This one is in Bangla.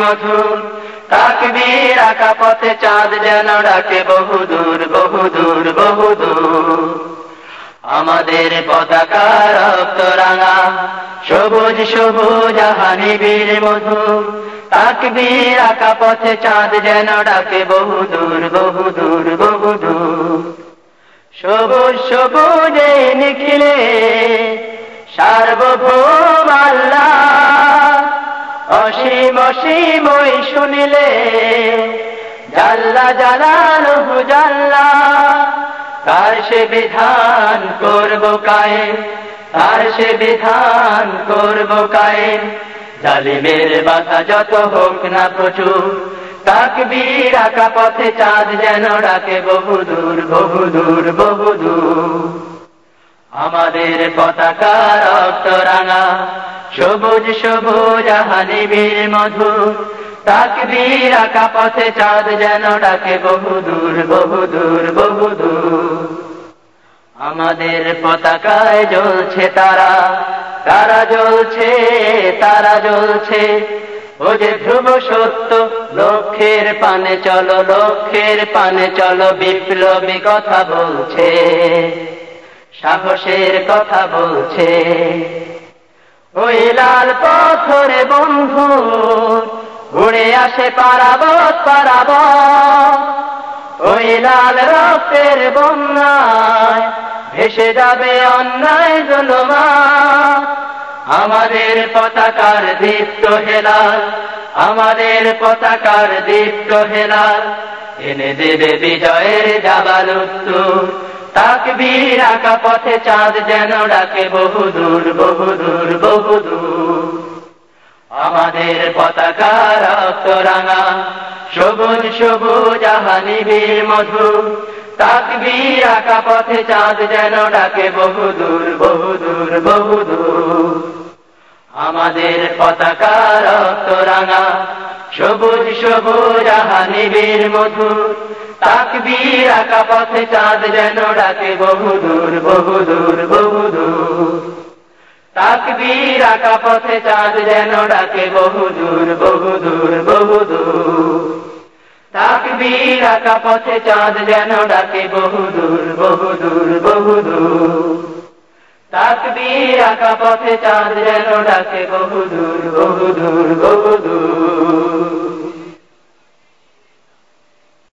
মধুর তাকবীর আকা পথে চাঁদ যেন ডাকে বহুদূর বহুদূর বহুদূর আমাদের পতাকা রক্ত রাঙা, সবুজ সবুজ হানিবীর মধুর তাকবীর আকা পথে চাঁদ যেন ডাকে বহুদূর বহুদূর বহুদূর সবুজ সবুজ নিখিলে, সার্বভৌম আল্লাহ অসীম শুনিলে, জাল্লা জালালহু জাল্লা, তার সে বিধান করব কায়ে, তার সে বিধান করব কায়ে। জালিমের বাধা যত হোক না প্রচুর, তাকবীর আকা পথে চাঁদ যেন ডাকে বহুদূর বহুদূর বহুদূর আমাদের পতাকা রক্ত রাঙা সবুজ সবুজ হানিবীর মধুর তাকবীর আকা পথে চাঁদ যেন ডাকে বহুদূর বহুদূর বহুদূর আমাদের পতাকায় জ্বলছে তারা তারা জ্বলছে তারা জ্বলছে। ও যে ধ্রুব সত্য, লক্ষ্যের পানে চলো, লক্ষ্যের পানে চলো, বিপ্লবী কথা বলছে। সাহসের কথা বলছে। ওই লাল পথরে বন্ধু উড়ে আসে পারাবত পারাবত। ওই লাল রক্তের বন্যায় ভেসে যাবে অন্যায় জলমা। আমাদের পতাকার দীপ্ত হেলাল, আমাদের পতাকার দীপ্ত হেলাল, এনে দেবে বিজয়ের জাবাল উত্তর। তাকবীর আকা পথে চাঁদ যেন ডাকে বহুদূর বহুদূর বহুদূর আমাদের পতাকা রক্ত রাঙা, সবুজ সবুজ আহানিবীর মধুর। তাকবীর পথে চাঁদ যেন ডাকে বহুদূর বহুদূর বহুদূর আমাদের পতাকা রক্ত রাঙা, সবুজ সবুজ আহানিবীর মধুর। তাকবীর আকা পথে চাঁদ যেন ডাকে বহুদূর বহুদূর বহুদূর তাকবীর আকা পথে চাঁদ যেন ডাকে বহুদূর বহুদূর বহুদূর তাকবীর আকা পথে চাঁদ যেন ডাকে বহুদূর বহুদূর বহুদূর তাকবীর আকা পথে চাঁদ যেন ডাকে বহুদূর বহুদূর